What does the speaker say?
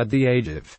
At the age of